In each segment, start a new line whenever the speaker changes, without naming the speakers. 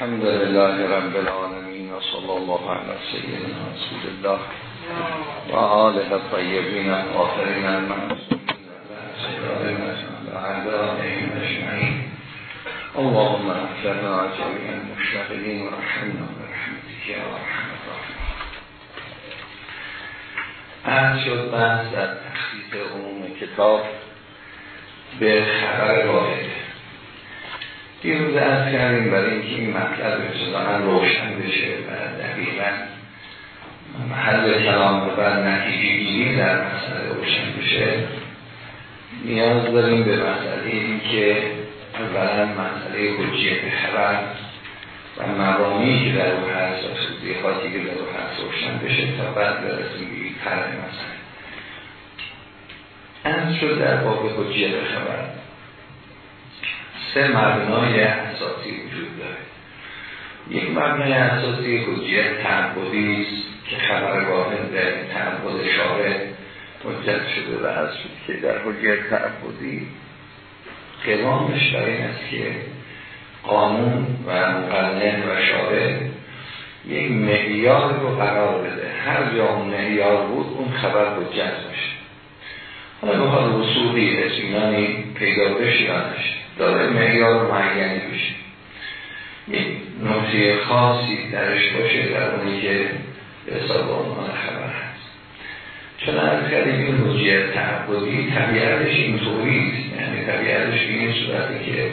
الحمد لله رب العالمين وصلى الله على سيدنا رسول الله وآله الطيبين الطاهرين المعصومين اللهم اغفر لنا جميع المشتغلين ورحمنا برحمتك يا ارحم الراحمين. عرض شد بحث در تخصیص عموم کتاب به خبر واحد دیروز از کردیم برای اینکه این مطلب ابتداعا روشن بشه و دقیقا محل کلام و نتیجه گیری در مسئله روشن بشه. نیاز داریم به مسئله این که اولا مسئله حجیت خبر و مرامی که در او هست و توضیحاتی که در او هست روشن بشه تا بعد برسیم به طرح مسئله. از شد در باب حجیت خبر. سه مبنای اساسی وجود داره. یک مبنای اساسی حجیت تعبدی است که خبر واحد در تعبد شارع حجت شده و از که در حجیت تعبدی قوامش برای این است که قانون و مقنن و شارع یک معیار رو قرار بده. هر جا اون معیار بود اون خبر حجت باشه حالا بخواد وصولی رسیدانی پیدا بشه داره معیار معینی بشه یک نقطه خاصی درش باشه در اونی که به حساب عنوان خبر هست. چون از کردیم این حجیت تعبدی طبیعتش اینطوری یعنی طبیعتش این صورتی که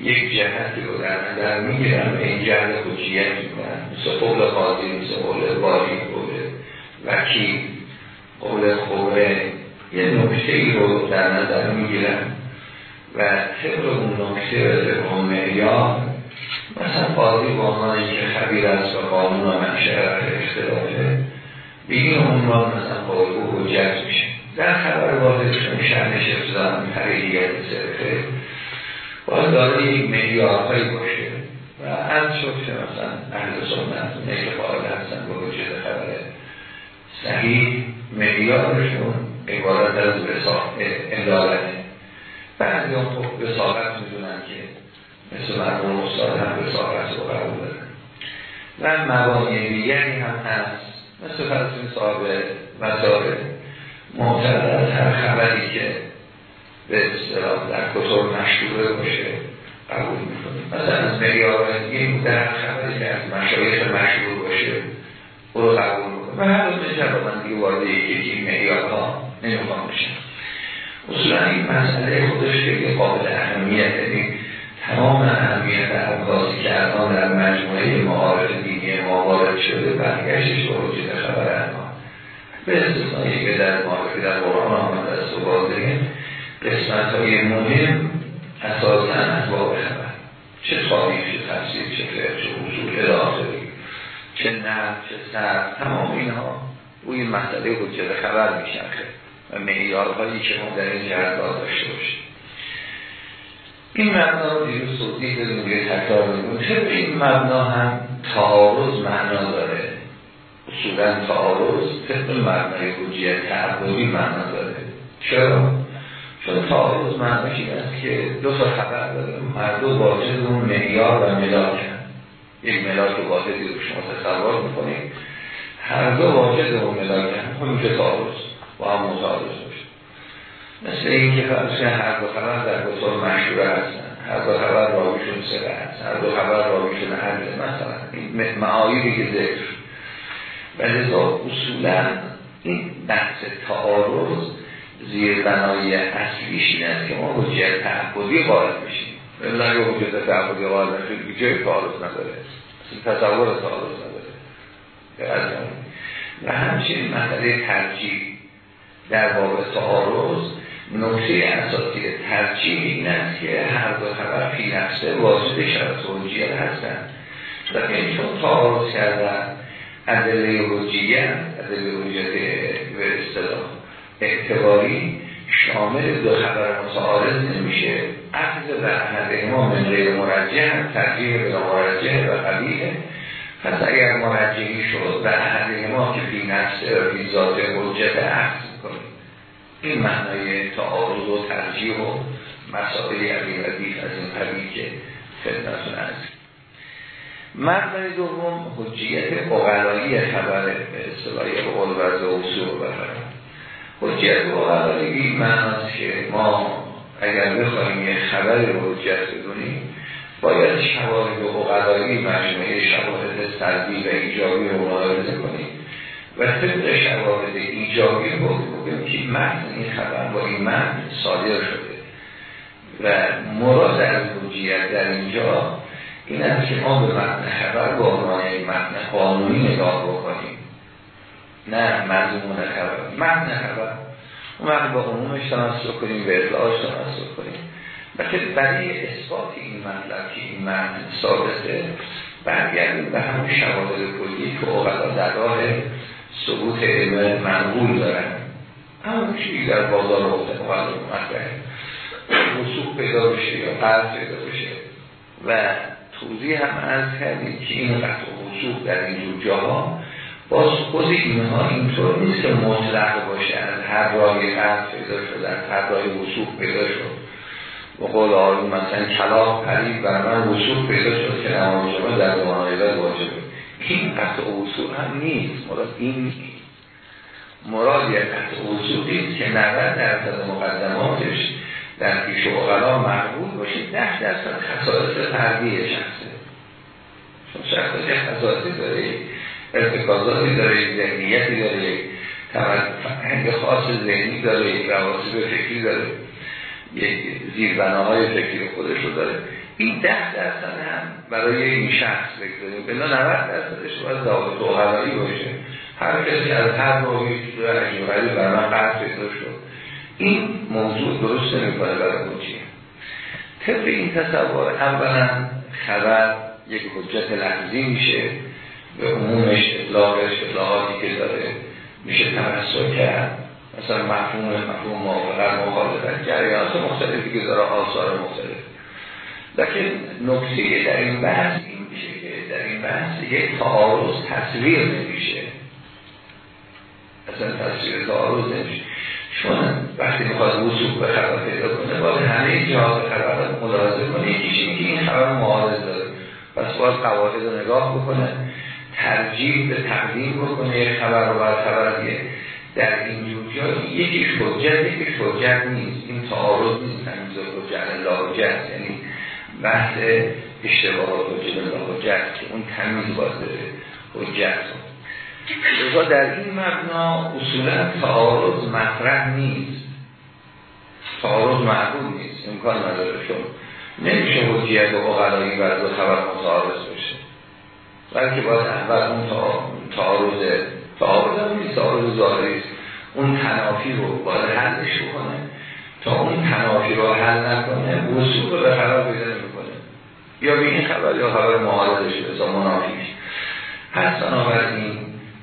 یک جهتی رو در نظر می‌گیرن و این جهت حجیت می‌کنن. مثل قول قاضی مثل قول باری قول وکیل قول خوره یه نکته ای رو در نظر می‌گیرن. و طبق اون نکته و طبق اون معیار مثلا قاضی با عنوان که خبیر است و قانون و منشه اختلافه بگیم اون را مثلا قول او حجت میشه. در خبر واضح چون شهنش افزان حقیقیت صرفه باید داره یک معیارهایی باشه و از شد که مثلا اهل سنت که قائل هستن با حجت خبر صحیح معیارشون عبارت از ادالته بعضی هم خب رسالت می‌دونن که مثل مرمون استاد هم رسالت رو قبول دارن. و مبانی دیگری هم هست. مثل فرسون صاحب وزاره معتقد از هر خبری که به اصطلاح در کتور مشهوره باشه قبول می‌کنیم مثلا از مریار دیگه در خبری که از مشایخ مشهور باشه او رو قبول می‌کنیم و هر روز میشه من دیگه وارد یکی مریارها نمی‌خوام بشم اصولا این مسئله خودش خیلی قابل اهمیت یعنی تمام اهمیت ابحاثی که الان در مجموعه معارف دینی ما وارد شده برگشتش به وجود خبر انها به استثنایی که در معارفی در قرآن آمده است و واضحه قسمت های مهم اساسا از باب خبر. چه تاریخ چه تفسیر چه فقه چه اصول الاخری چه نه چه سر تمام اینها روی مسئله حجت خبر میشنخه و معیارهایی که ما در این جهت داشته باشیم. این مبنا رو دیروز توضیح دادیم روی تکرار میگون طبق این مبنا هم تعارض معنا داره. اصولا تعارض طبق مبنای حجیت تعبدی معنا داره. چرا؟ چون تعارض معناش این است که دو تا خبر داره. هر دو واجد اون معیار و ملاک. یک ملاک واحدی رو شما تصور می‌کنید هر دو واجد اون ملاک هم همون که تعارض. با هم متعارض باشه مثل این که فرض هر دو خبر در بطور مشهور هستن. هر دو خبر راویشون سره هست هر دو خبر راویشون عدل مثلا این معاییری که ذکر و لذا اصولا این بحث تعارض زیر بنای اصلیش این است که ما حجیت تعبدی قائل بشیم بلنگ حجیت تعبدی قائل بشیم جای تعارض نداره. تصور تعارض نداره. و همچنین مسئله ترجیح. در باب تعارض نکته اساسی ترجیح این است که هر دو خبر فی نفسه واجد شرط حجیت هستند. و این چون تعارض کردن ادله حجیت ادله حجیت به اصطلاح اعتباری شامل دو خبر متعارض نمیشه. اخذ و احد ما من غیر مرجع ترجیح به مرجع و قبیه پس اگر مرجعی شد و احد ما که فی نفسه و فی ذات حجت اخذ این معنای تعارض و ترجیح و مسائل علی ردیف از این قبیل که خدمتون از مبنای دوم حجیت اقلایی خبر به اصطلاحی قول و اصول بفرم حجیت اقلایی معناست که ما اگر بخواهیم یه خبر رو حجت بدونیم باید شواهد اقلایی مجموعه شواهد سلبی و ایجابی رو ملاحظه کنیم. و طبق شواهد ایجابی رو بگیم که متن این خبر با این متن صادر شده. و مراد از حجیت در اینجا این است که ما به متن خبر با عنوان متن قانونی نگاه بکنیم. نه مضمون خبر. متن خبر. اون وقت با عمومش تمسک کنیم به اطلاعش تمسک کنیم. و برای اثبات این مطلب که این متن ثابته برگردیم به همون شواهد کلی که اوقلا در راه ثبوت علم منقول دارن. همون چیزی در بازار مختلف مطرحه وصول پیدا بشه یا قرض پیدا بشه. و توضیح هم از کردیم که این قطع وصول در اینجور جاها باز خود اینها اینطور نیست که مطلق باشه. از هر راهی قرض پیدا شد از هر راهی وصول پیدا شد. و قول آرون مثلا کلاه پرید بر من وصول پیدا شد که نماز در عیدت واجبه. این قطع وصول هم نیست. مراد این نیست. مراد یک قطع وصول نیست که 90 درصد مقدماتش در پیش اقلا مقبول باشه. ده درصد خصائص فردی شخصه. چون شخص یک خصائصی داره ارتکازاتی داره ذهنیتی داره فرهنگ خاص ذهنی داره یک رواسب فکری داره یک زیربناهای فکری خودش رو داره. این ده درصد هم برای این شخص بگذاریم. بلا 90 درصدش باید ضابط باشه. هر کسی از هر روی عجیب بر من قرد پیدا شد. این موضوع درست نمی‌کنه برای حجیه طبق این تصور اولا خبر یک حجت لحظی میشه. به عمومش اطلاقش اطلاقاتی که داره میشه تمسک کرد. مثلا مفهوم مفهوم موافقت مخالفت جریانات مختلفی که داره آثار مختلف لیکن نکته در این بحث این میشه که در این بحث یک تعارض تصویر نمیشه. اصلا تصویر تعارض نمیشه. چون وقتی می‌خواد وصول به خبر پیدا کنه باید همه جهاز خبر ملاحظه کنه. یکیش که این خبر معارض داره. پس باید قواعد رو نگاه بکنه ترجیح به تقدیم بکنه یک خبر رو بر خبر دیگه. در این جا یکیش حجت یکیش حجت نیست. این تعارض نیست. تمیز حجت الله حجت بحث اشتباه حجت الله حجت که اون تمیز باید داره حجت. لذا در این مبنا اصولا تعارض مطرح نیست. تعارض معقول نیست. امکان نداره چون نمیشه حجیت و اقلایی برای دو خبر متعارض بشه. بلکه باید اول اون تعارض تعارض هم نیست تعارض ظاهری اون تنافی رو باید حلش بکنه. تا اون تنافی رو حل نکنه وصول رو به پیدا نمی‌کنه. یا به این خبر یا خبر معارضش به منافیش. پس بنابراین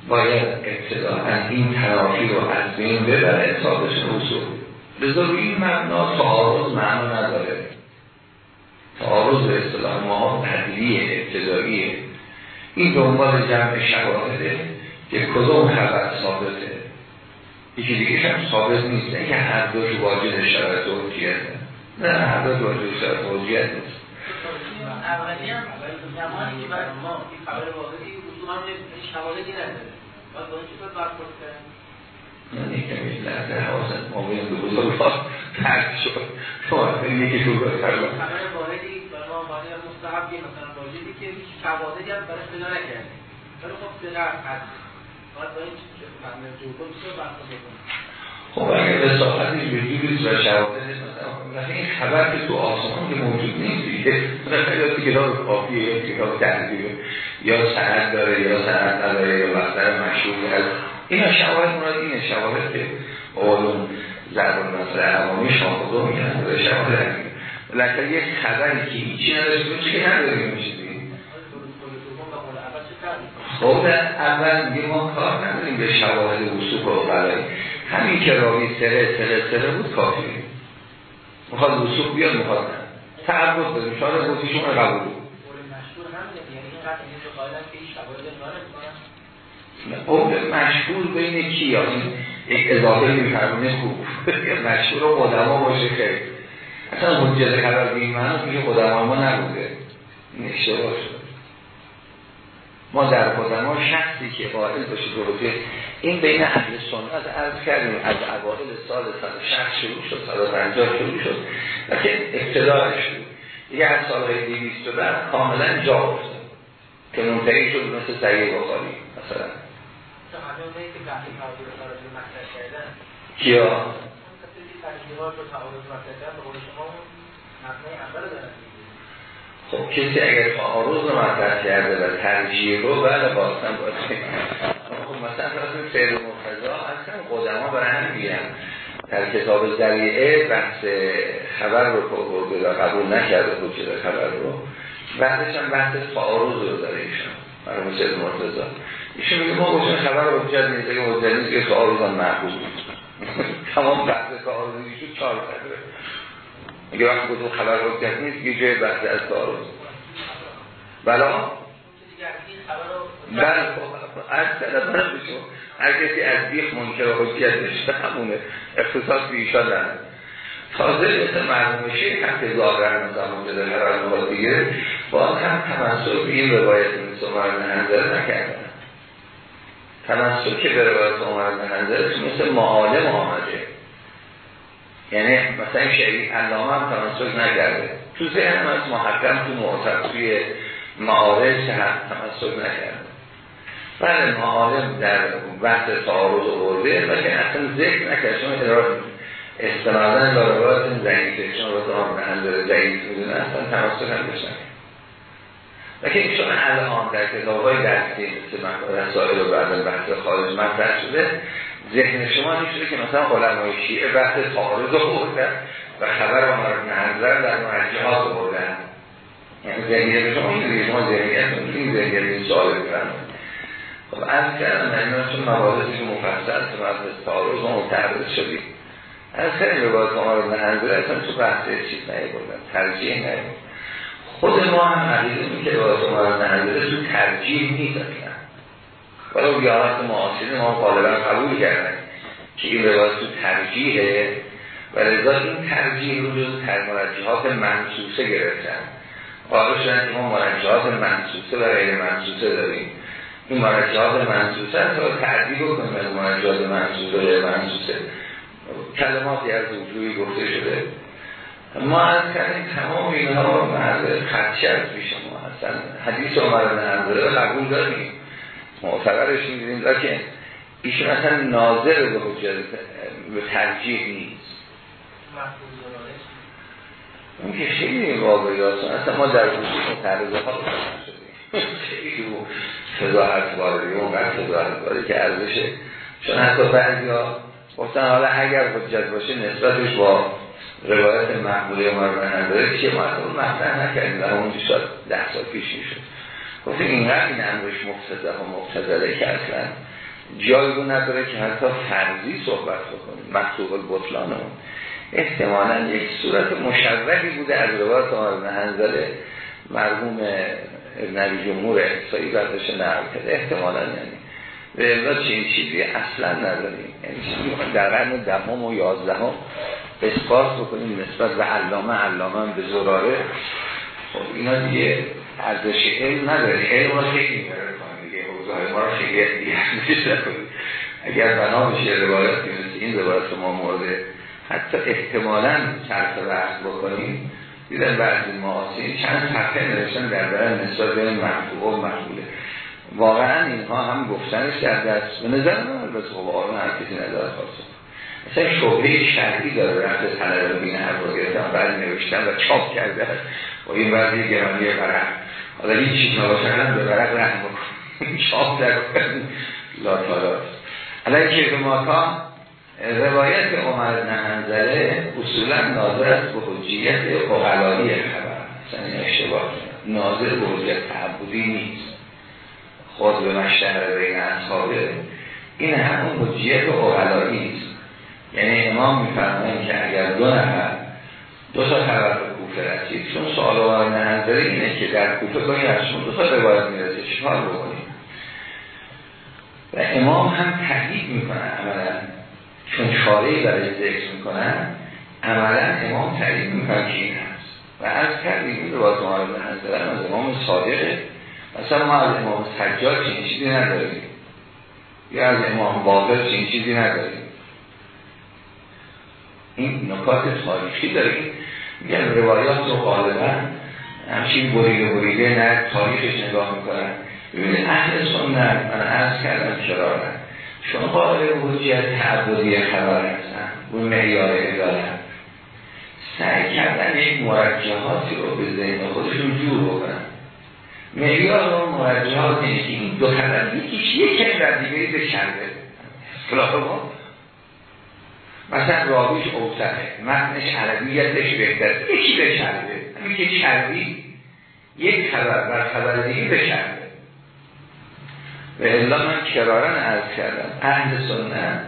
باید ابتداعا این تنافی رو از بین ببره ثابت اصول. روی این مبنا تعارض معنا نداره. تعارض به اصطلاح ما تدلیه ابتداییه. این دنبال جمع شواهده که کدوم خبر ثابته. یکی دیگه هم ثابت نیست. نه که هر دوش واجد شرایط حجیت نه هر دوش واجد شرایط حجیت نیست. اولی هم زمانی که برای ما این خبر واقعی اصولا شواهدی نداره باید با این چطور برخورد کرد نه کمی لحظه حواست ما باید به بزرگ ترک شد. یکی تو باید خبر واحدی برای ما واحدی مستحبی مثلا واجدی که هیچ شواهدی هم برای پیدا نکردیم. ولی خب دقیق هست خب اگر به صاحتی وجود و شواهد مثلا این خبر که تو آسمان که موجود نیست دیگه. خیلی کتاب کافیه یا کتاب تحضیره یا سند داره یا سند نداره یا مصدر مشهور هست اینا شواهد مراد اینه شواهد که اولون ضرب المثل عوامی شاهدو میگن به شواهد هست لکن یک خبری که هیچی نداره که نداریم میشه خب اول میگه ما کار نداریم به شواهد وصول و برای همین که راوی سره سره سره بود کافی. می‌خواد وصول بیاد می‌خواد نه. تعبد داریم شاید بودی شما قبول قول مشهور بین کی؟ یا این یک اضافه میفرمونه خوب. مشهور و قدما باشه خیلی. اصلا حجت خبر به این که قدما ما نبوده. این اشتباه شد. ما در قدما شخصی که قائل باشه درسته این بین اهل سنت عرض کردیم از اوائل سال 160 شروع شد 150 شروع شد لیکن ابتدایش بود. دیگه از سالهای 200 بعد کاملا جا افتاد که منتهی شد مثل سعی بخاری مثلا. کیا؟ خب کسی اگر تعارض رو مطرح کرده و ترجیح رو بعد باستن باید خب مثلا فرض فعل مرتضا اصلا قدما برای هم میگن. در کتاب ذریعه بحث خبر رو که قبول نکرده حجت خبر رو بعدش هم بحث تعارض رو داره ایشان برای مثل مرتضا ایشون میگه ما گفتیم خبر رو حجت نیست که حجت نیست که تعارض هم محبوب تمام بحث تعارض ایشون چهار کرده اگه وقت گفتم خبر حجت نیست یه جای بحث از تعارض بلا بله از هر کسی از بیخ منکر و حجیت داشته همونه. اختصاص به ایشان تازه مثل مرموم شیخ هم که ظاهرن زمان بده هر دیگه باز هم تمثل به این روایت مثل عمر نهنزل نکردن که به روایت عمر نهنزل مثل معالم آمده یعنی مثلا شریف علامه هم تمثل نکرده. تو ذهن از محکم تو معتب توی معارض هم تمثل نکرده. بله معالم در بحث تعارض آورده و که اصلا ذکر نکرد چون اداره استنادن داربات ضعیفه. چون رو هم نهنده ضعیف می‌دونه اصلا تمثل هم بشن لیکن چون الان در کتاب های درسی مثل رسائل و بعد بحث خارج مطرح شده ذهن شما نیست که مثلا علمای شیعه بحث تعارض آوردن و خبر آمار نهنزر در مرجعات آوردن یعنی ذهنیت شما این شما ذهنیت این ذهنیت این سوال بفرمایید خب از کردم من چون مواردی که مفصل تو مبحث تعارض ما متعرض شدیم. از خیلی روایت ما رو نهنزل اصلا تو بحث چیز بردن ترجیح نیبردن خود ما هم عقیده که روایت ما رو نهنزل تو ترجیح نیست ولی بیانات معاصرین ما غالبا قبول کردن که این روایت تو ترجیحه و رضا این ترجیح رو جز مرجحات منصوصه گرفتن. قابل شدن که ما مرجحات منصوصه و غیر منصوصه داریم. این مرجعات منصوصه تا تعدیل کنیم از مرجعات منصوصه و منصوصه کلماتی از وجوهی گفته شده. ما از کردیم تمام اینها مرد از پیش ما اصلا حدیث عمر نهنظره قبول داریم. معتبرش می‌دونیم لیکن ایشون اصلا ناظر به حجت به ترجیح نیست. اون که خیلی واقعی اصلا ما در وجود متعرضه ها فضاحت وارده اونقدر فضاحت وارده که ارزشه چون حتی بعضی ها گفتن حالا اگر حجت باشه نسبتش با روایت محموله عمر نداره چیه ما مطرح نکردیم در اون شاید ده سال پیش می‌شد. گفتیم اینقدر این امرش مفتده و مفتدره که اصلا جایی رو نداره که حتی فرضی صحبت بکنیم. مکتوب البطلان احتمالا یک صورت مشوقی بوده از روایت عمر هنزله مرحوم نبی جمهور احسایی بردش نقل کرده احتمالا یعنی. به امروز چین چیزی اصلا نداریم. یعنی در قرن دهم و یازدهم اثبات بکنیم نسبت به علامه علامه به زراره. خب اینا دیگه ارزش علم نداره علم را خیلی می‌بره دیگه. حوزه ما دیگه اگر بنا بشه روایت مثل این روایت ما مورد حتی احتمالا صرف بحث بکنیم دیدن بعضی معاصرین چند صفحه نوشتن در برای نسبت بین مرفوع و مقبوله واقعا اینها هم گفتنش در دست به نظر من البته خب آرون کسی نداره خواست مثلا شعبه شرعی داره رفت طلب رو بین هر رو گرفتن بعد نوشتن و چاپ کرده. و این وضعی گرانی برق حالا این چیز نباشن به برق رحم بکن. چاپ در لا تالات علیه که ما روایت عمر نهنزله اصولا ناظر است به حجیت اقلالی خبر. مثلا این اشتباه. ناظر به حجیت تعبودی نیست. خود به مشتهر بین اصحابه. این همون حجیت اقلالی است. یعنی امام میفرمایند که اگر دو نفر دو تا خبر رسید چون سوال عمر نهنزله اینه که در کوفه کنی از شما دو تا روایت می‌رسه چیکار بکنیم؟ و امام هم تحقیق می‌کنه عملا. چون شارعی برای ذکر می‌کنن عملا امام تعریف می‌کنن که این هست. و از کردیم این رو باز معارض هست از امام صادقه. مثلا ما از امام سجاد چین چیزی نداریم. یا از امام باقر چین چیزی نداریم. این نکات تاریخی داریم میگن روایات رو غالبا همچین بریده بریده نه تاریخش نگاه می‌کنن. ببینید اهل سنت من عرض کردم چرا نه؟ چون قائل حجیت تعبدی خبر هستن اون معیار ادالت سعی کردن یک مرجحاتی رو به ذهن خودشون جور بکنن. معیار رو مرجحات نیست این دو خبر یکیش یکی در دیگری به خلاف ما مثلا راویش اوسطه متنش عربیتش بهتر یکی به شربه همین که شربی یک خبر بر خبر دیگه به شربه و الا من کرارن عرض کردم. اهل سنت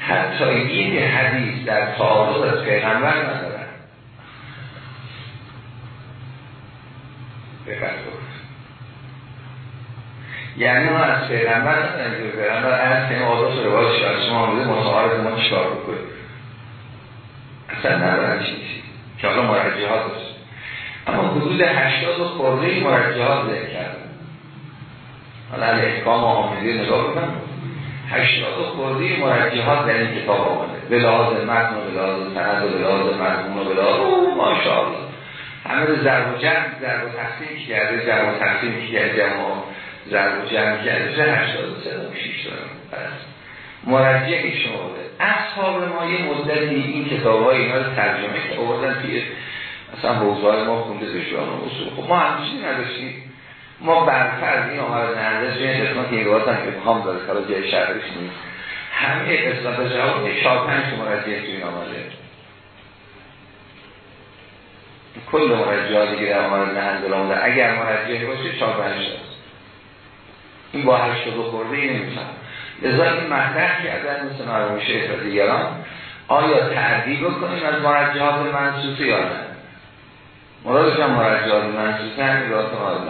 حتی این حدیث در تعارض از پیغمبر ندارن. یعنی ما از پیغمبر پیغمبر از که آداس روایت از شما آمده متعارض ما چکار بکنیم اصلا ندارن چیزی که حالا مرجعات داشت اما حدود هشتاد و خورده مرجعات ذکر کردن. حالا احکام آمده نگاه بکنم هشتاد و خورده مرجحات در این کتاب آمده. به لحاظ متن و به لحاظ سند و به لحاظ مضمون و به لحاظ ماشاءالله. همه رو ضرب و جمع ضرب و تقسیم کرده ضرب و تقسیم کرده و ضرب و جمع کرده. چه هشتاد و سه و شیش دارم مرجعی شما بوده اصحاب ما یه مدتی این کتاب های اینا رو ترجمه که آوردن توی مثلا حوزه ما خونده بشوان و اصول. خب ما هم چیزی نداشتیم. ما برفرض این آمار نهنده به این قسمت روایت هم که بخوام داره کلا جای شهرش نیست. همه قسمت جواب یک چهار پنج مرجعه توی این آمده کل مرجعه دیگه در آمار آمده اگر مرجعه باشه چهار پنج این با هر شد و خورده ای نمی‌تونم لذا این مطرح کردن مثل مرموم شیخ و دیگران. آیا تعدیل بکنیم از مرجعات منصوصه یا نه؟ مرادش هم مرجعات منصوصه همین رات مراد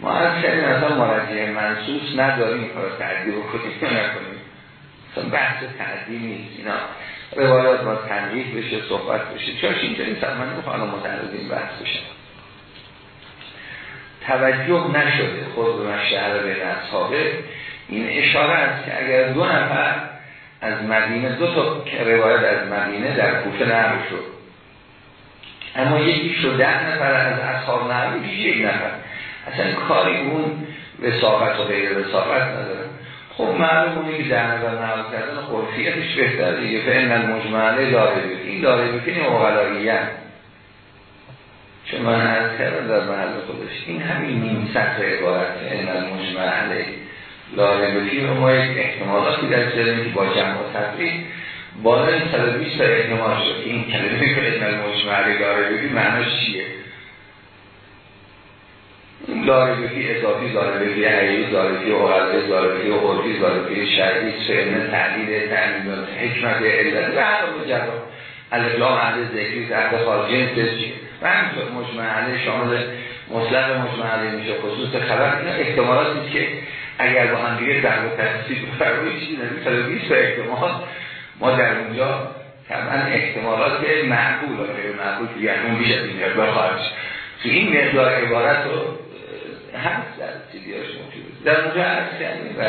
ما از کردیم اصلا مرجع منصوص نداریم کار تعدیل بکنیم یا نکنیم. اصلا بحث تعدیل نیست اینا روایات با تنقیح بشه صحبت بشه. چرا اینجا این من نمی‌خوام متعرض این بحث بشه توجه نشده خود به مشهر به اصحابه. این اشاره است که اگر دو نفر از مدینه دو تا روایت از مدینه در کوفه نقل شد. اما یکی شد ده نفر از اصحاب نقل یک نفر. اصلا کاری اون وساقت و غیر وساقت نداره. خب معلوم اونی که در نظر نقل کردن خرفیتش بهتر دیگه. فعلا المجمعه داره بیت این داره این اغلاییه چون من از کردم در محل خودش. این همین نیم سطح عبارت این المجمعه داره بیت رو ما یک احتمالاتی در جرمی که با جمع و تفریح بالای 120 تا احتمال شد این کلمه که این المجمعه داره بیت معناش چیه؟ لاریبفی اضافی لاریبفی حیلی لاریبفی اغلبه لاریبفی عرفی لاریبفی شرعی سعن تعلیل تعلیل حکمت علت. و هر مجرد الاسلام اهل ذکری تحت خارجی چیه؟ و همینطور مجمع شامل مطلق مجمع میشه خصوص خبر. اینا احتمالات نیست که اگر با هم دیگه در تفسیر فرمایی چیزی نبی 120 احتمال. ما در اونجا طبعا احتمالات معقول و غیر معقول یعنی اون بیش از این بخواهد تو این مقدار عبارت رو هست در سیدیاش موجود در اونجا عرض کردیم و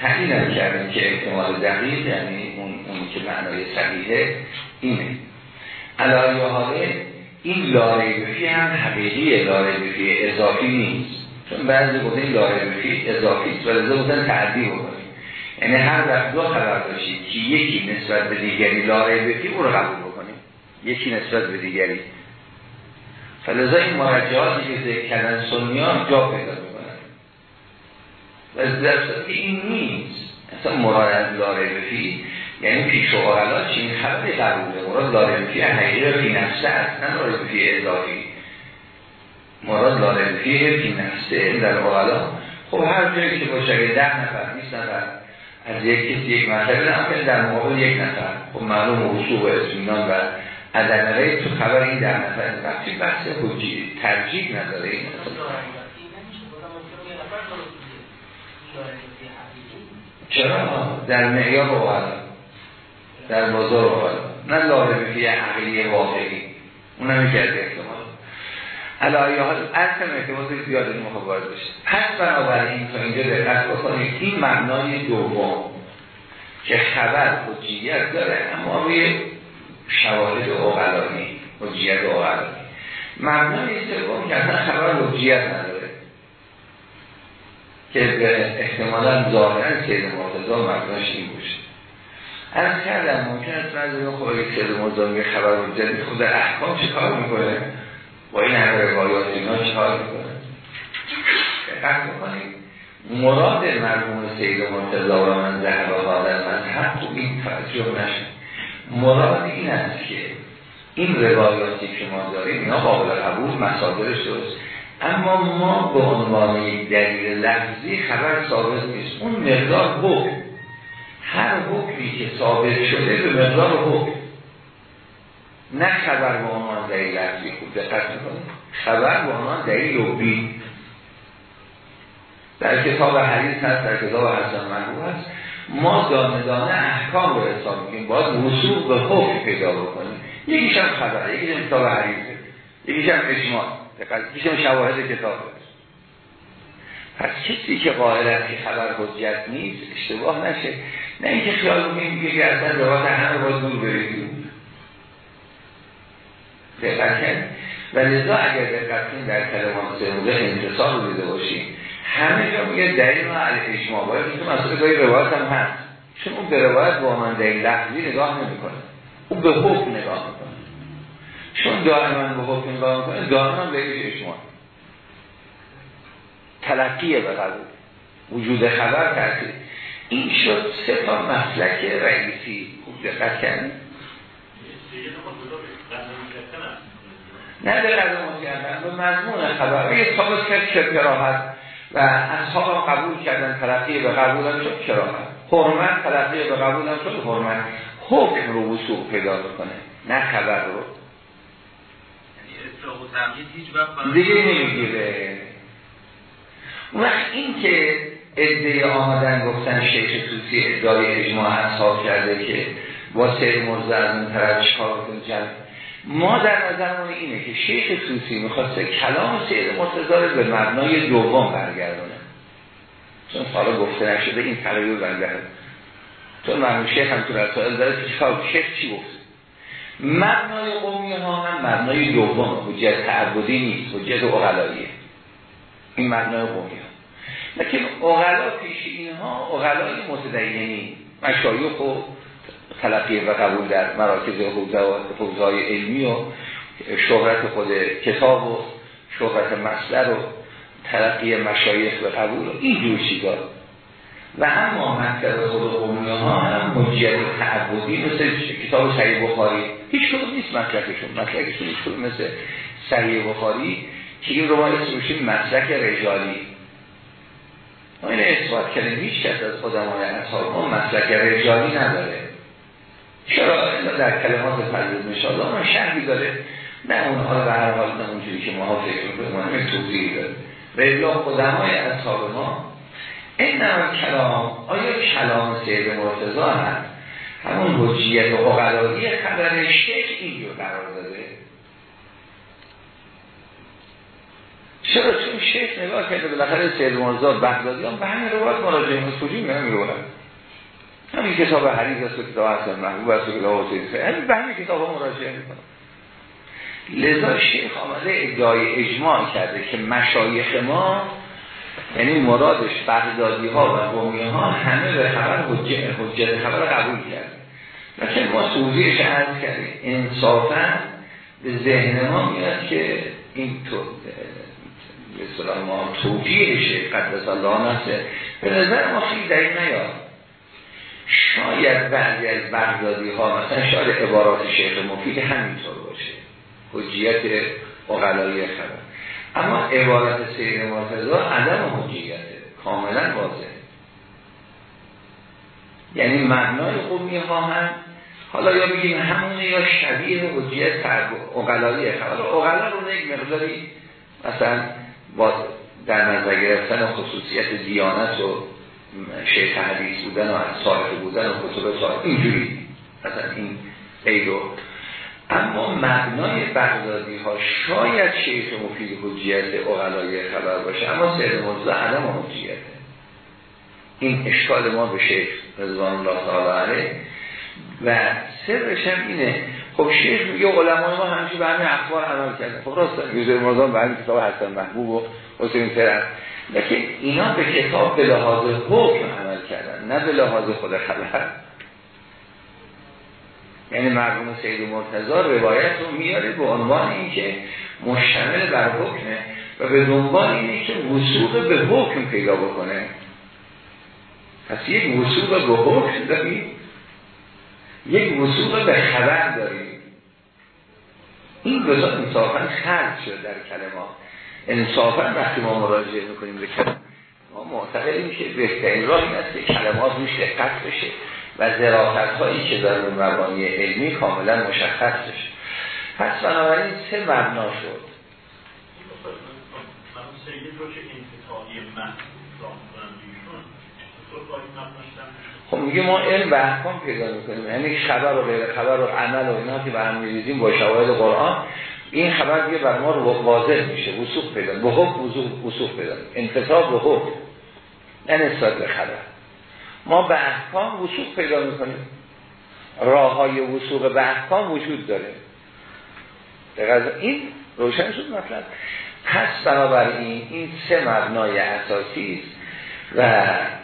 تعیین هم کردیم که احتمال دقیق یعنی اون, اون که معنای صحیحه اینه. علایه حاله این لاریبفی هم حقیقی لاریبفی اضافی نیست. چون بعضی بودن لاریبفی اضافی است. و لذا بودن تعدی بکنیم یعنی هر وقت دو خبر داشتید که یکی نسبت به دیگری لاریبفی او رو قبول بکنیم یکی نسبت به دیگری. فلذا این مرجعاتی که ذکر کردن سنیان جا پیدا می‌کنن. و در این نیست. اصلا مراد از لاربفی یعنی پیش و چین خبری قبوله مراد لاربفی حقیقه فی نفسه نه لاربفی اضافی. مراد لاربفی فی نفسه در اغلا خب هر جایی که باشه اگه ده نفر نیست نفر از یک کسی یک مسئله نمی‌کنه در مقابل یک نفر. خب معلوم وصول و اسمینان و عدم ری تو خبر این در نفر وقتی بحث حجی ترجیح نداره این چرا؟ در معیار رو در بازار رو نه لازم فی عقلی واقعی. اون هم که از احتمال علایه حال اصلا احتمال زیاد این مخابرات بشه پس بنابراین تا اینجا دقت بکنید این معنای دوم که خبر حجیت داره اما روی شواهد اوغلانی حجیت اوغلانی. مبنای سوم که اصلا خبر حجیت نداره که به احتمالا ظاهرا سید مرتضا مبناش این باشه. از کردم ممکن است نظر خب اگه سید مرتضا خبر حجیت خود در احکام چه کار می‌کنه؟ با این همه روایات اینا چه کار می‌کنه؟ دقت می‌کنید مراد مرحوم سید مرتضا و من ذهب و من مذهب خوب این نشه مراد این است که این روایاتی که ما داریم اینا قابل قبول مصادرش درست. اما ما به عنوان دلیل لفظی خبر ثابت نیست. اون مقدار حکم هر حکمی که ثابت شده به مقدار حکم. نه خبر به عنوان دلیل لفظی خوب دقت می‌کنیم خبر به عنوان دلیل لبی در کتاب حدیث هست در کتاب حسن محبوب هست. ما دانه دانه احکام رو حساب می‌کنیم. باید وصول به حکم پیدا بکنیم. یکیش هم خبره یکیش هم کتاب حدیثه. یکیش هم اجماع. یکیش هم شواهد کتاب. پس کسی که قائل است که خبر حجت نیست اشتباه نشه. نه اینکه خیال بکنیم که اصلا روایت همه باید دور برید دقت و لذا اگر دقت در کلمات سه انتصار رو دیده باشیم همه جا میگه دلیل ما علی اجماع باید که مسئله گاهی روایت هم هست. چون اون به روایت با من دلیل لحظی نگاه نمی‌کنه. اون به حکم نگاه می‌کنه. چون دائما به حکم نگاه می‌کنه دائما به اجماع تلقیه به قبول وجود خبر تحصیل این شد سه تا مسلک رئیسی. خوب دقت کردیم نه به قدم کردن به مضمون خبر. یه ثابت کرد که راحت و اصحاب قبول کردن تلقی به قبولم شد کرامت حرمت تلقی به قبولم شد حرمت. حکم رو وصول پیدا کنه نه خبر رو. دیگه نمی‌گیره. وقت این که ادعای آمدن گفتن شیخ توسی ادعای اجماع اصحاب کرده که با سیر مرزه از اون طرف چکار کنه؟ ما در نظرمون اینه که شیخ توسی می‌خواسته کلام سید مرتضی به مبنای دوم برگردونه. چون حالا گفته نشده این تغییر برگرد چون مرحوم شیخ هم تو رسائل داره که شیخ چی گفت مبنای قومی ها هم مبنای دوم حجت تعبدی نیست حجت اغلاییه. این مبنای قومی ها. لیکن اغلا پیش اینها اغلای متدینی مشایخ و تلقی و قبول در مراکز حوزه های علمی و شهرت خود کتاب و شهرت مصدر و تلقی مشایخ و قبول و این جور چیزا. و اما مکتب خود قومی ها هم مجیت تعبدی مثل کتاب صحیح بخاری. هیچ کدوم نیست مطلقشون مطلقشون هیچ کدوم مثل صحیح بخاری. که این رو ما اسمشیم مسلک رجالی. ما این اثبات کردیم. هیچ کس از خودمای اصحاب ما مسلک رجالی نداره. چرا در کلمات فرزید مشالله ما شرحی داره. نه اونها به هر حال نه اونجوری که ما فکر می‌کنیم ما توضیحی داره. و الا خدمای اصحاب ما این هم کلام آیا کلام سید مرتضا هست؟ همون حجیت و اقلایی خبر شیخ اینجور قرار داده. چرا؟ چون شیخ نگاه کرده بالاخره سید مرتضا بغدادیان به همین روایت مراجعه مسئولی میگم روایت. همین کتاب حدیث است و کتاب اصلا محبوب است و کتاب حسین همین به همین کتاب ها مراجعه می‌کنم لذا شیخ آمده ادعای اجماع کرده که مشایخ ما یعنی مرادش بغدادی ها و قومی ها همه به خبر حجت, حجت خبر قبول کرد مثل ما توضیحش عرض کردیم. انصافا به ذهن ما میاد که این تو به صلاح ما توجیهشه قدس الله نفسه. به نظر ما خیلی دلیل نیاد. شاید بعضی از بغدادی ها مثلا شاید عبارات شیخ مفید همینطور باشه. حجیت اقلایی خبر. اما عبارت سیر مرتضا عدم حجیت کاملا واضح یعنی معنای ها هم حالا یا بگیم همونه یا شبیه حجیت اقلایی خبر. اقلا رو یک مقداری مثلا با در نظر گرفتن خصوصیت دیانت و شیخ حدیث بودن و صاحب بودن و کتب صاحب. اینجوری. مثلا این ایدو اما مبنای بغدادی ها شاید شیخ مفید حجیت اغلای خبر باشه اما سید مرزا عدم حجیته این اشکال ما به شیخ رضوان الله تعالی و سرش هم اینه. خب شیخ میگه علمای ما همیشه به همین اخبار عمل کردن. خب راست یوزر مرزا به همین کتاب حسن محبوب و حسین لیکن اینا به کتاب به لحاظ حکم عمل کردن نه به لحاظ خود خبر. یعنی مرحوم سید مرتضا روایت رو میاره به عنوان اینکه مشتمل بر حکمه و به دنبال اینه که وصول به حکم پیدا بکنه. پس یک وصول به حکم داریم. یک وصول به خبر داریم. این دوتا انصافا خرد شد در کلمات. انصافا وقتی ما مراجعه می‌کنیم به کلمات ما معتقدیم که بهترین راه این است که کلمات روش دقت بشه و ذرافت هایی که در اون مبانی علمی کاملا مشخص بشه. پس بنابراین سه مبنا شد؟ خب میگه ما علم و احکام پیدا می‌کنیم یعنی خبر و غیر خبر و عمل و اینا که به هم میریزیم با شواهد قرآن. این خبر دیگه بر ما رو واضح میشه وسوق پیدا به حکم وسوق پیدا انتصاب به حکم نه به خبر. ما به احکام وسوق پیدا می‌کنیم. راه های وسوق به احکام وجود داره. این روشن شد مطلب. پس بنابراین این سه مبنای اساسی است و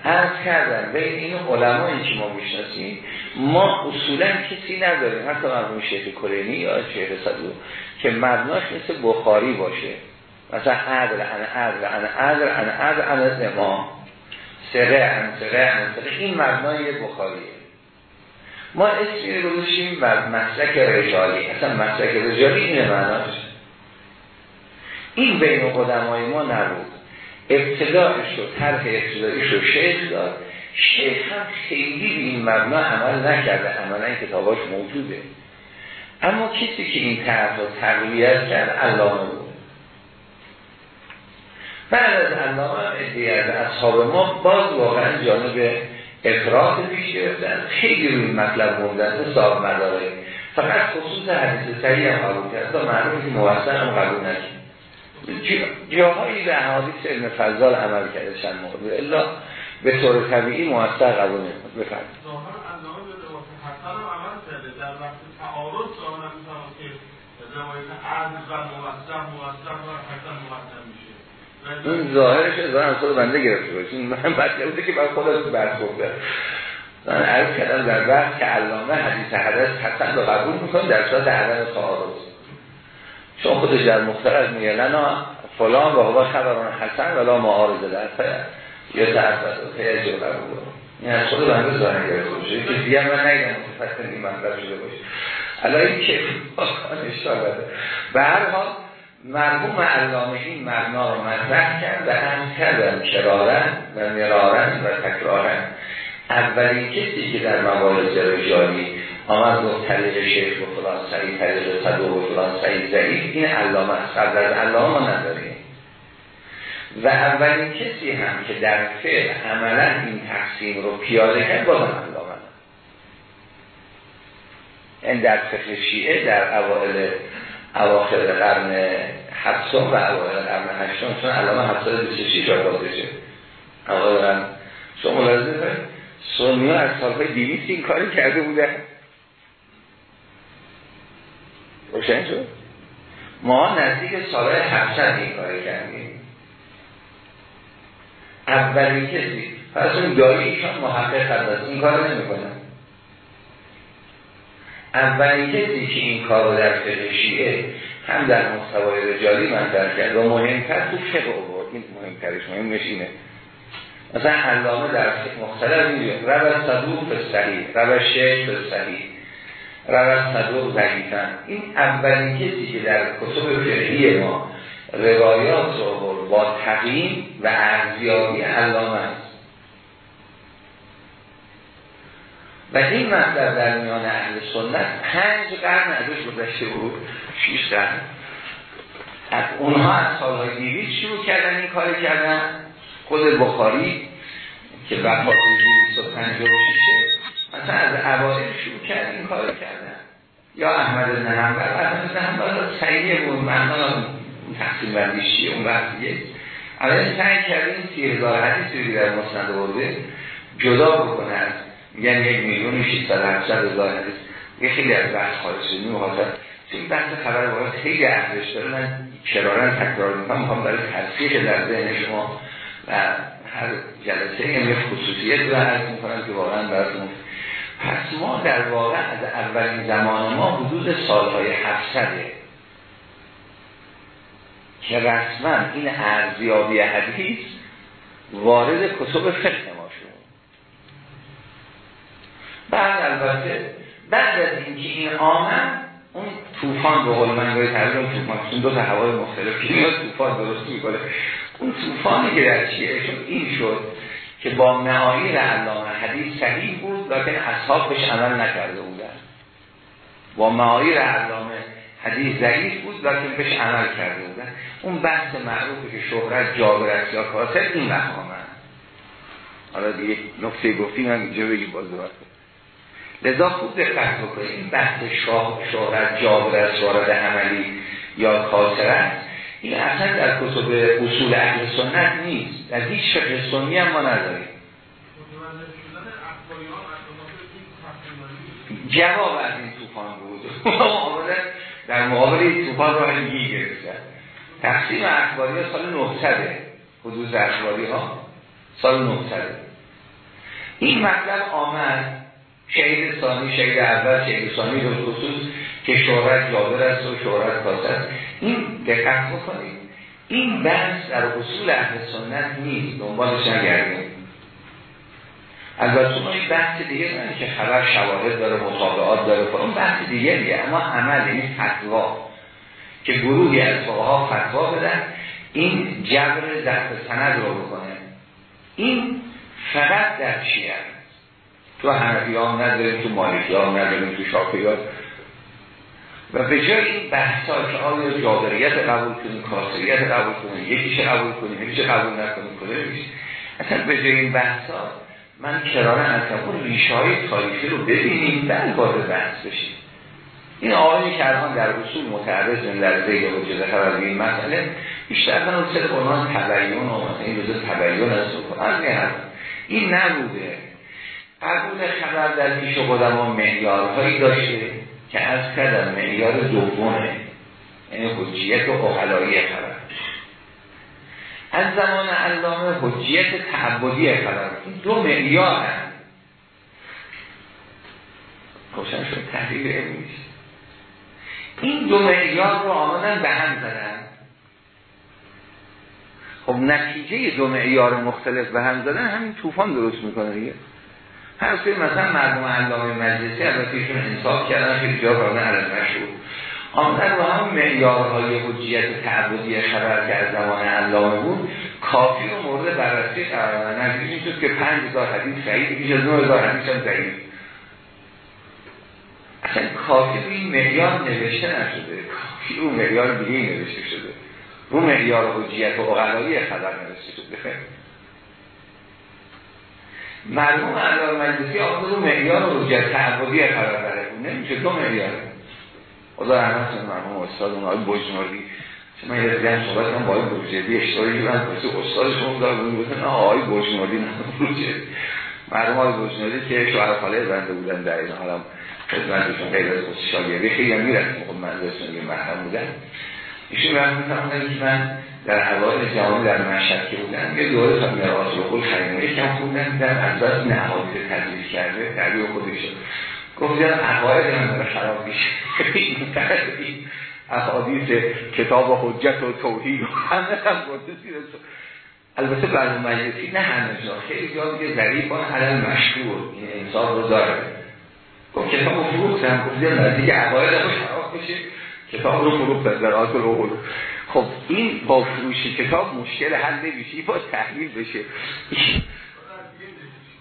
عرض کردن بین این علمایی که ما می‌شناسیم ما اصولا کسی نداریم. حتی مرمون شیخ کلینی یا شیخ صدو که مبناش مثل بخاری باشه. مثلا عدل انا عدل انا عدل انا عدل انا امام. سره انسره انسره این مبنای بخاریه. ما اسمی رو بشیم بر مسلک رجالی. اصلا مسلک رجالی اینه این بین قدمای ما نبود. ابتداعش رو طرح ابتدایش رو شیخ داد. شیخ هم خیلی به این مبنا عمل نکرده. عملا کتاباش موجوده. اما کسی که این طرح رو تقویت کرد علامه بود. بعد از علامه ادهی از اصحاب ما باز واقعا جانب افراد پیش گرفتن. خیلی روی مطلب موندن صاحب مداره فقط خصوص حدیث سریع هم قبول کرد. تا معلومه که موثر هم قبول نکرد. جاهایی به حدیث علم فضال عمل کرده چند موقع الا به طور طبیعی موثر قبول نکرد. بفرد در وقت تعارض ظاهرا که روایت عدل و این ظاهرش از اصول بنده گرفته باشین من مطلب بوده که باید خود از برد گفته من عرض کردم در وقت که علامه حدیث حدث حسن رو قبول می‌کنه در صورت عدم تعارض. چون خودش در مختلف میگه لنا فلان و هوا خبران حسن ولا معارض در یا تعرض و خیلی جو قبول این از خود بنده ظاهر گرفته باشه. که دیگر من نگم متفصل این مطلب شده باشه. این که به هر حال مرحوم علامه این معنا رو مطرح کرد و هم کردن کرارن و مرارن و تکرارن. اولین کسی که در مبارز رجالی آمد و طریق شیخ و فلان سعی طریق صدوق و فلان سعی ضعیف. این علامه است. قبل از علامه ما نداریم. و اولین کسی هم که در فعل عملا این تقسیم رو پیاده کرد بازم علامه این در فقه شیعه در اوائل اواخر قرن هفتم و اوائل قرن هشتم چون علامه 726 آغاز بشه اوائل قرن شما ملاحظه کنید سنی از سالهای 200 این کاری کرده بوده روشن شد ما نزدیک سالهای 700 این کاری کردیم اولین کسی پس اون دایی ایشان محقق هست این کار نمی کنن اولین کسی که این کار رو در فقه هم در مستوای رجالی مطرح کرد و مهمتر تو فقه آورد. این مهمترش مهمش اینه. مثلا علامه در مختلف میگه. صدوق به صحیح روش شیخ صحیح روش صدوق ضعیفن این اولین کسی که در کتب فقهی ما روایات رو با تقییم و ارزیابی علامه است. و این مطلب در میان اهل سنت پنج قرن ازش گذشته بود شیش قرن. از اونها از سالهای دیویز شروع کردن این کار کردن؟ خود بخاری که وفات دیویز و پنج و شیشه مثلا از اوائل شروع کرد این کار کردن. یا احمد بن حنبل احمد بن حنبل صحیح بود معنا تقسیم بندیش اون وقت دیگه. الان سعی کردیم سی هزار حدیث رو در مسند برده جدا بکنه از میگن یک میلیون و 600 700 هزار حدیث. یه خیلی از بحث خارج شدیم مخاطب. چون بحث خبر باید خیلی ارزش داره. من کرارن تکرار می‌کنم. می‌خوام برای تصفیق در ذهن شما و هر جلسه یه خصوصیت رو عرض می‌کنم که واقعا براتون پس ما در واقع از اولین زمان ما حدود سالهای 700 که رسما این ارزیابی حدیث وارد کتب فقه ما شد بعد البته بعد از اینکه این آمد اون طوفان به قول من گوی ترجمه طوفان دو تا هوای مختلف که میاد طوفان درست می‌کنه. اون طوفانی که در چیه این شد که با معاییر علامه حدیث صحیح بود لیکن اصحاب بهش عمل نکرده بودن. با معاییر علامه حدیث ضعیف بود لیکن بهش عمل کرده بودن. اون بحث معروفه که شهرت جابر است یا کاسر این حالا دیگه نکته گفتی من اینجا باز لذا خوب دقت بکنید این بحث شاه شهرت جابر است وارد عملی یا کاسر است این اصلا در کتب اصول اهل سنت نیست. در هیچ فقه سنی هم ما نداریم. جواب از این طوفان بود. در مقابل طوفان رو هنگی گرفتن. تقسیم اخباری ها سال 900 حدود اخباری ها سال 900 این مطلب آمد شهید ثانی شهید اول شهید ثانی رو خصوص که شهرت جابر است و شهرت کاسه است. این دقت بکنید. این بحث در اصول اهل سنت نیست. دنبالش نگردیم البته این بحث دیگه نه که خبر شواهد داره مطابعات داره. اون بحث دیگه دیگه اما عمل این فتوا. که گروهی از فقها فتوا بدن. این جبر ضعف سند رو بکنه. این فقط در شیعه. تو حنفی هم نداریم تو مالکی هم نداریم تو شافعی و به جای این بحثا که آیا جابریت قبول کنیم کاسریت قبول کنیم یکیش قبول کنیم یکیش قبول نکنیم کده اصلا به جای این بحثا من کرانه از اون ریشه های تاریخی رو ببینیم بعد وارد بحث بشیم. این آقایی که الان در اصول متعرض در زید جده خبر این مسئله بیشتر من اون سر قرآن تبیین و این روز تبیین است. از این نبوده. قبول خبر در پیش قدما معیارهایی داشته که از کردم معیار دومه. یعنی حجیت و اقلایی خبر. از زمان علامه حجیت تعبدی خبر. این دو معیار هم روشن شد علمی این دو معیار رو آمدن به هم زدن. خب نتیجه دو معیار مختلف به هم زدن همین طوفان درست می‌کنه دیگه. هر سوی مثلا مردم علامه مجلسی البته انصاف کردن که جا برانه علم نشد. آمدن رو هم معیارهای حجیت تعبدی خبر که از زمان علامه بود کافی رو مورد بررسی قرار نزدیک شد که 5000 حدیث صحیح بیش از 9000 حدیث هم ضعیف. اصلا کافی رو این معیار نوشته نشده. کافی رو معیار دیگه نوشته شده. رو معیار حجیت و اقلایی خبر نوشته شده. مرموم اندار مجلسی آقا رو معیار رو رجت تعبدی قرار بره نمیشه دو معیار خدا رحمت مرموم استاد اون آقای بجنوردی چون من یه دیگه صحبت کنم با آقای بجنوردی اشتراکی من استاد شما دار بود گفتن نه آقای بجنوردی نه بجنوردی مرموم آقای بجنوردی که شوهر خاله بنده بودن در این حالا خدمتشون غیر از شاگردی خیلی هم می‌رسیم خب من یه محرم بودن ایشون رحمت کنم که من در اوایل جوانی در مشهد که بودن یه دوره تا میره آسول خود خریمه یکم خوندن در از این احادیث تدریس کرده در خودش گفت دیدن احوایل من داره خراب میشه. احادیث کتاب و حجت و توحید و همه هم البته بعد مجلسی نه همه جا خیلی جا دیگه ظریفان حلال مشهور این انصاف رو داره. گفت کتاب رو فروختم دیدن دیگه احوایل رو خراب بشه کتاب رو فروختن در خب این با فروش کتاب مشکل حل نمیشه با تحلیل بشه.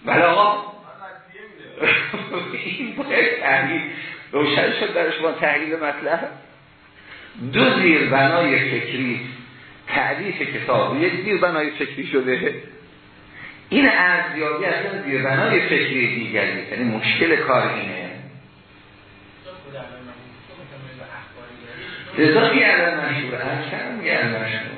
بله آقا. این باید تحلیل. روشن شد در شما تحلیل مطلب؟ دو زیر بنای فکری تعلیف کتاب. یک زیر بنای فکری شده. این ارزیابی اصلا زیر بنای فکری دیگری. یعنی مشکل کار اینه. لذا این الان مشهور هست کردم یه مشهور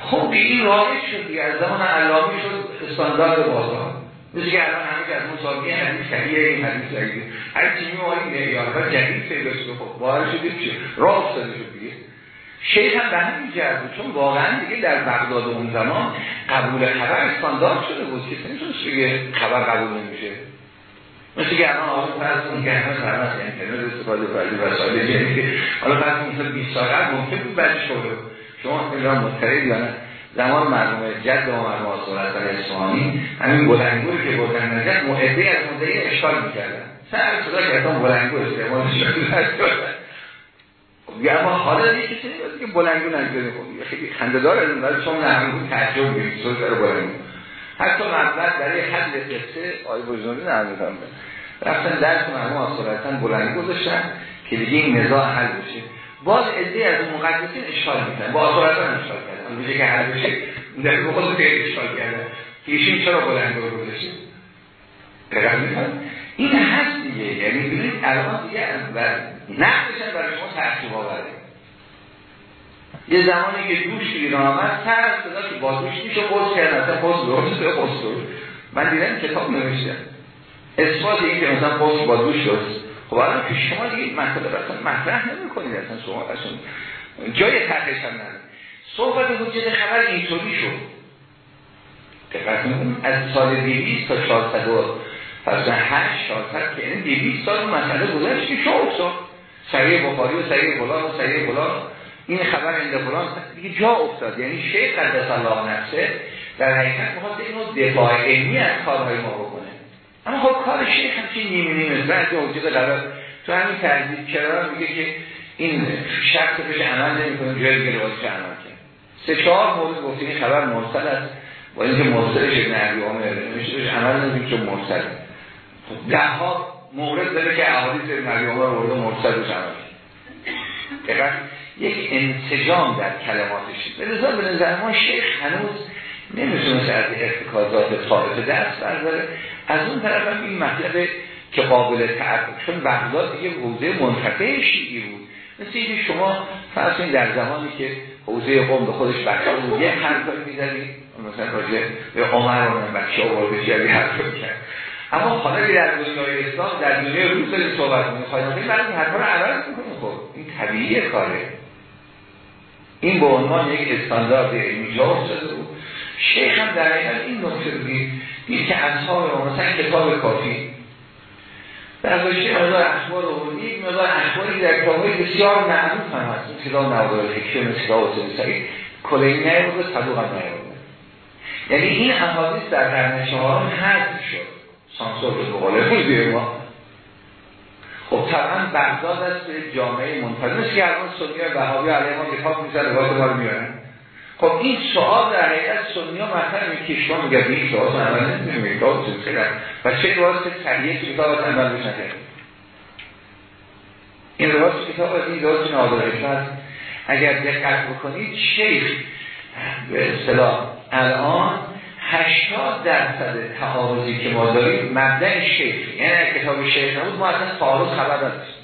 خب این رایج شد دیگه از زمان علامی شد استاندارد بازار. مثل که الان همه که از مسابقه حدیث این حدیث لگیده هر چیمی ما این معیارها جدید پیدا شده خب باید شده چه راه افتاده شد دیگه. شیخ هم به همین جهت چون واقعا دیگه در بغداد اون زمان قبول خبر استاندارد شده بود. کسی نمی‌تونست بگه خبر قبول نمیشه. مثل که الان آقا فرض کنید که همه از اینترنت استفاده کنید وسایل جدید حالا فرض کنید 20 سال قبل ممکن بود بعد شده شما ایران متحد یا نه زمان مرحوم جد و آسولت در اصفهانی همین بلنگوری که بردن نجد محبه از مدعی اشکال می‌کردن. سر صدا کردن بلنگور استعمال شد یا اما حالا یه کسی نیست که بلنگو نجده خب خیلی خنده‌دار از این ولی شما نهمون تعجب می‌کنید. سوز در بلنگو حتی مطلب برای حد قصه آی بزرگی نمی‌دونم. رفتن درس مرحوم آسولتن بلنگو گذاشتن که دیگه این نزاع حل بشه. باز ادعی از اون مقدسین اشکال می‌کنن با آخرتان اشکال کردن. اون که هر بشه در خود خیلی اشکال کردن که ایشین چرا بلند گذاشته؟ دقیق می‌کنن این هست دیگه. یعنی ببینید الان دیگه و نقدشن برای شما تحصیب آورده یه زمانی که دوش ایران آمد سر صدا که با دوش میشه قصد کردن اصلا قصد درست به قصد من دیدم کتاب نوشتم اثبات این که مثلا قصد با دوش درست خب الان که شما دیگه مسئله اصلا مطرح نمی‌کنید اصلا شما اصلا جای تحقیق هم نداره. صحبت حجت خبر اینطوری شد. دقت از سال 200 تا 400 پس 8 400 که این 200 سال مسئله گذشت که شو افتاد سریع بخاری و سریع فلان و سریع فلان این خبر این فلان. دیگه جا افتاد. یعنی شیخ قدس الله نفسه در حقیقت می‌خواد اینو دفاع علمی از کارهای ما بکنه. اما خب کار شیخ همچین نیمه نیمه بعضی حجت قرار تو همین تردید چرا میگه که این شخص بهش عمل نمی کنه جای دیگه روازش عمل کنه سه چهار مورد گفتیم این خبر مرسل است. با اینکه مرسلش ابن عبی عمر نمیشه بهش عمل نمی چون مرسل. خب ده ها مورد داره که احادیث ابن عبی عمر مرسل بهش عمل کنه یک انسجام در کلماتش به به نظر ما شیخ هنوز نمی‌تونست از ارتکازات طائف دست برداره. از اون طرف هم این مطلب که قابل تعقل چون بغداد دیگه حوزه منطقه شیعی بود. مثل اینکه شما فرض در زمانی که حوزه قوم به خودش بخشا بود یه حرفایی می‌زنید مثلا راجع به عمر و بچه آورده حرف کرد اما حالا در دنیای اسلام در دنیای روز دارید صحبت خواهید این برای این حرفا رو عوض خب این طبیعی کاره. این به عنوان یک استاندارد علمی جا افتاده بود. شیخ هم در این نکته بگید دید که اصحاب مثلا کتاب کافی. در باشه مقدار اخبار یک مقدار اخباری در کتابهای بسیار معروف هم هست. این کتاب نوادار فکر مثل کتاب سعید. کلینی نیورده صدوق هم نیورده. یعنی این احادیث در قرن چهارم حذف شد. سانسور به مقاله بودی ما. خب طبعا بغداد است به جامعه منتظر مثل که الان سنی بهاوی علیه ما کتاب میزن روایت ما رو میارن خب این سوال در حقیقت سنی ها مثلا می کشما میگه این سوال عمل نمی‌دونیم کتاب سلسله و چه روایت صحیح که کتاب بش نکرد. این روایت کتاب از این روایت نادرش هست اگر دقت بکنید شیخ به اصطلاح الان 80 درصد تعارضی که ما داریم مبدع شیخ. یعنی کتاب شیخ نبود ما اصلا تعارض خبر نداشت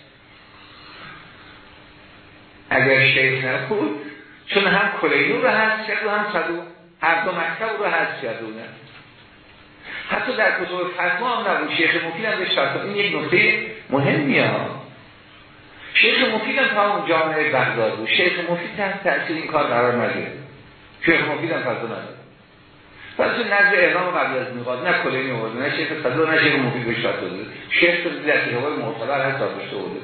اگر شیخ نبود چون هم کلینو رو هست کرد و هم صدو هر دو مکتب رو هست کردونه حتی در کتب فتما هم نبود. شیخ مفید هم به شرط این یک نکته مهمی ها شیخ مفید هم تا جامعه بغداد بود. شیخ مفید تحت تأثیر این کار قرار نگرفت شیخ مفید هم فضا نداره. پس نزد احرام قبل از میقات نه کلینی بود نه شیخ صدو نه شیخ مفید به شرط داده شیخ تو در کتابای معتبر هست داشته بوده.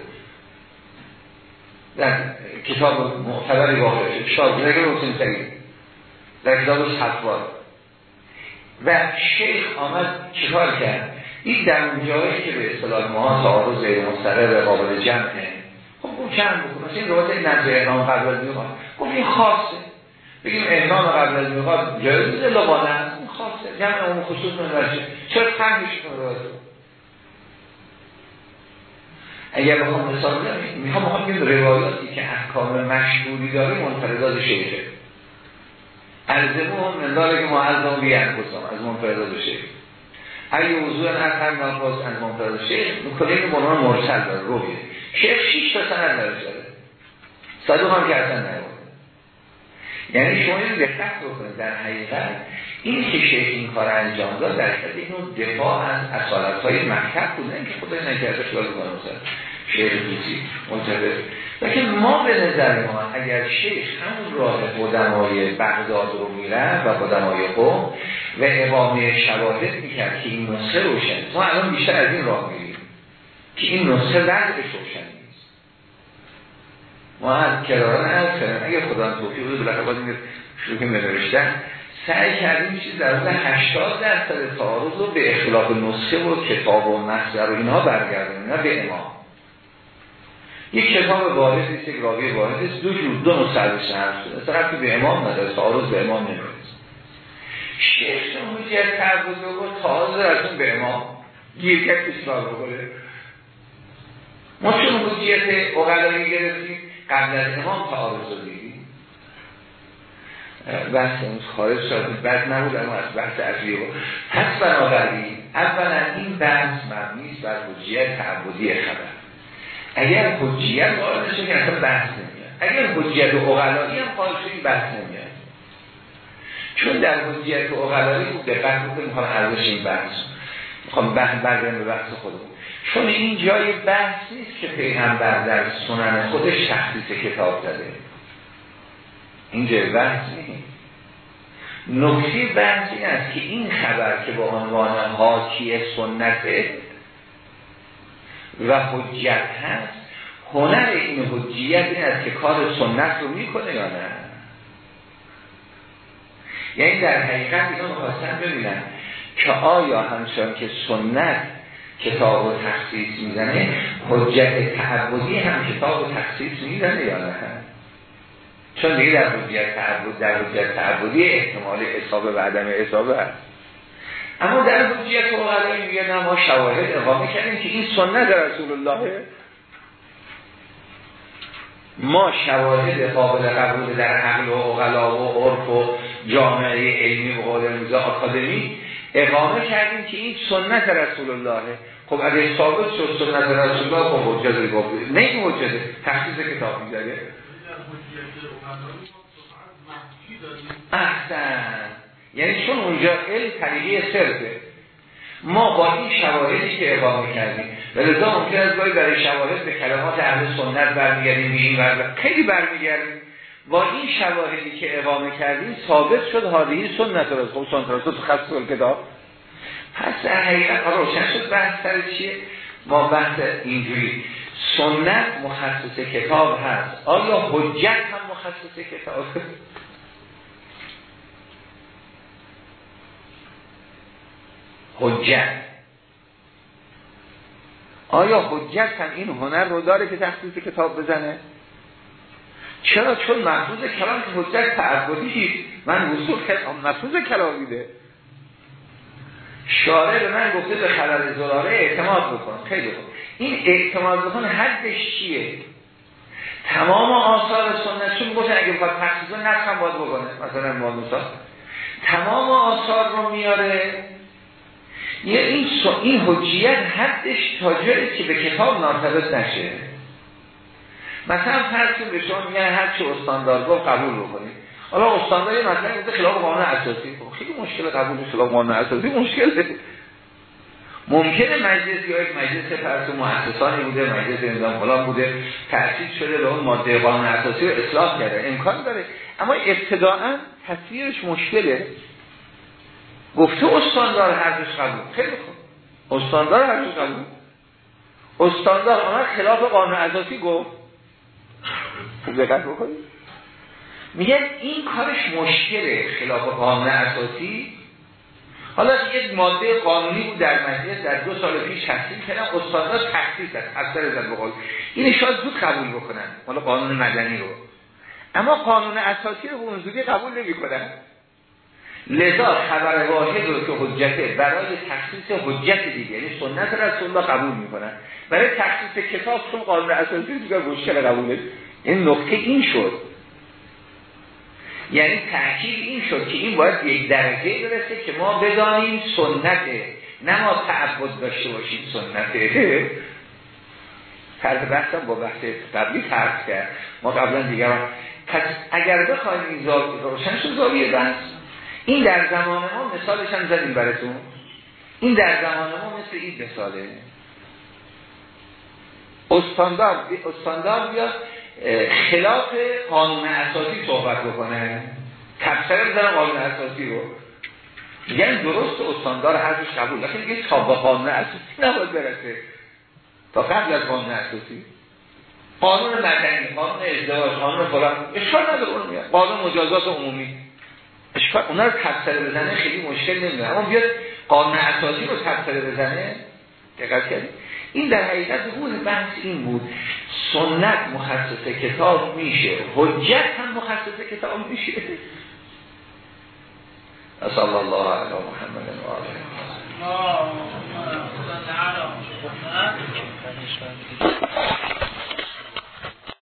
در کتاب معتبری واقع شد شاگرد حسین سعید در کتاب فتوا و شیخ آمد چیکار کرد؟ این در اون جایی که به اصطلاح ما تعارض غیر مستقر قابل جمعه. خب اون چند بکنه مثل این روایت نزد احرام قبل از میقات خب این خاصه. بگیم احرام قبل از میقات جایز لبانه این خاصه جمع اون خصوص من چرا تنگش کنه اگر بخوام مثال بدم می‌خوام بخوام بگم روایاتی که احکام مشهوری داره منفردات شیخه الزمو هم منداره که معظم بیان کسام از منفردات شیخ اگه وضوع اثر ناقص از منفرد شیخ می‌کنه که بنام مرسل داره رویه شیخ شیش تا سند شده صدوق هم که اصلا یعنی شما این دقت بکنید در حقیقت این که شیخ این کار انجام داد در حقیقت این دفاع از اصالت های مکتب بود نه که خدای نکرده کنه مثلا شیخ دوزی منتبه لیکن ما به نظر ما اگر شیخ همون راه قدمای بغداد رو میره و قدمای قوم و اقامه شواهد می‌کرد که این نسخه روشن ما الان بیشتر از این راه میریم که این نسخه وضعش روشن. ما از کراران از کنیم اگر خدا توفیق بود بلکه باید شروع که نوشتن. سعی کردیم چیز در حدود 80 درصد تعارض رو به اختلاف نسخه و کتاب و مصدر و اینها برگردیم نه به امام. یک کتاب واحد نیست یک راوی واحد نیست. دو جور دو سرش حرف شده. اصلا به امام نداره تعارض به امام نمی‌رسه شیخ حجیت تعرض رو تعارض از اون به امام. گیر کرد اصلاح بکنه. ما چون حجیت اقلایی گرفتیم قبل از امام تعارض رو دیدیم بحث اون خارج شد. بد نبود اما از بحث اصلی بود پس بنابراین اولا این بحث مبنی بر حجیت تعبدی خبر. اگر حجیت وارد بشه که اصلا بحث نمیاد. اگر حجیت اقلایی هم قائل این بحث نمیاد. چون در حجیت اقلایی دقت بکنیم می‌خوام ارزش این بحث می‌خوام بحث برگردم به بحث خودم چون این جای بحث نیست که پیغمبر در سنن خودش تخصیص کتاب داده این جای بحث نیست. نکته بحث این است که این خبر که با عنوان حاکی سنته و حجت هست هنر این حجیت این است که کار سنت رو می‌کنه یا نه؟ یعنی در حقیقت اینا می‌خواستن ببینن که آیا همچنان که سنت کتاب و تخصیص می‌زنه حجت تعبدی هم کتاب و تخصیص می‌زنه یا نه؟ چون دیگه در حجت تعبد در حجت احتمال اصابه و عدم اصابه هست اما در حجیت اقلایی میگه نه ما شواهد اقامه کردیم که این سنت رسول الله. ما شواهد قابل قبول در عقل و اقلا و عرف و جامعه علمی و قول آکادمی اقامه کردیم که این سنت رسول الله خب اگه ثابت شد سنت رسول الله خب حجت گفت نه این حجت تخصیص کتاب میداره احسن. یعنی چون اونجا علم طریقی صرفه. ما با این شواهدی که اقامه کردیم و لذا ممکن است گاهی برای شواهد به کلمات اهل سنت برمیگردیم به این خیلی برمیگردیم. با این شواهدی که اقامه کردیم ثابت شد حالی سنت رو. خب سنت رو. تخصص کتاب. پس در حقیقت روشن شد بحث سر چیه؟ ما بحث اینجوری. سنت مخصص کتاب هست. آیا حجت هم مخصص کتاب؟ حجت. آیا حجت هم این هنر رو داره که تخصیص کتاب بزنه؟ چرا؟ چون محفوظ کلام که حجت تعبدی من وصول کلام محفوظ کلام ده شارع به من گفته به خلال زراره اعتماد بکن. خیلی خوب. این اعتماد بکن حدش چیه؟ تمام آثار سنت چون گفتن اگه بخواد تخصیص نفس هم باید بکنه. مثلا موسا تمام آثار رو میاره. یه این, این حجیت حدش تا که به کتاب نارتبط نشه. مثلا فرض به شما میگن هر چه استاندار گفت قبول بکنید. حالا استاندار مثلا گفته خلاف قانون اساسی. خب خیلی مشکل قبول خلاف قانون اساسی مشکل ممکنه مجلس یا یک مجلس فرض مؤسسانی بوده مجلس نظام فلان بوده تأسیس شده به اون ماده قانون اساسی رو اصلاح کرده امکان داره. اما ابتداعا تصویرش مشکله. گفته استاندار حرفش قبول. خیلی خوب. استاندار حرفش قبول. استاندار آمد خلاف قانون اساسی گفت. دقت بکنید میگن این کارش مشکله خلاف قانون اساسی. حالا یک ماده قانونی بود در مجلس در دو سال پیش تصدیل کردن استاندار تخصیص است اثر زد بقول این شاید زود قبول بکنن حالا قانون مدنی رو. اما قانون اساسی رو به قبول نمی‌کنن. لذا خبر واحد رو که حجته برای تخصیص حجت دیگه یعنی سنت رسول الله قبول می‌کنن. برای تخصیص کتاب چون قانون اساسی دیگه مشکل قبوله این نقطه این شد. یعنی تحکیل این شد که این باید یک درجه برسه که ما بدانیم سنت نه ما تعبد داشته باشیم سنته طرز بحثم با بحث قبلی ترک کرد. ما قبلا دیگر پس اگر بخوایم این زاویه روشن شد زاویه بحث. این در زمان ما مثالش هم زدیم براتون. این در زمان ما مثل این مثاله. استاندار استاندار بیاد خلاف قانون اساسی صحبت بکنه. تفسیر بزنه قانون اساسی رو. یعنی درست استاندار حرفش قبول. لیکن دیگه تا با قانون اساسی نباید برسه. تا قبل از قانون اساسی. قانون مدنی قانون ازدواج قانون فلان. اشکال نداره اون میاد قانون مجازات عمومی. اشکال اونا رو تفسیر بزنه خیلی مشکل نمیده. اما بیاد قانون اساسی رو تفسیر بزنه. دقت کردید؟ این در حقیقت اون بحث این بود. سنت مخصص کتاب میشه. حجت هم مخصص کتاب میشه. صلی الله علی محمد و آله.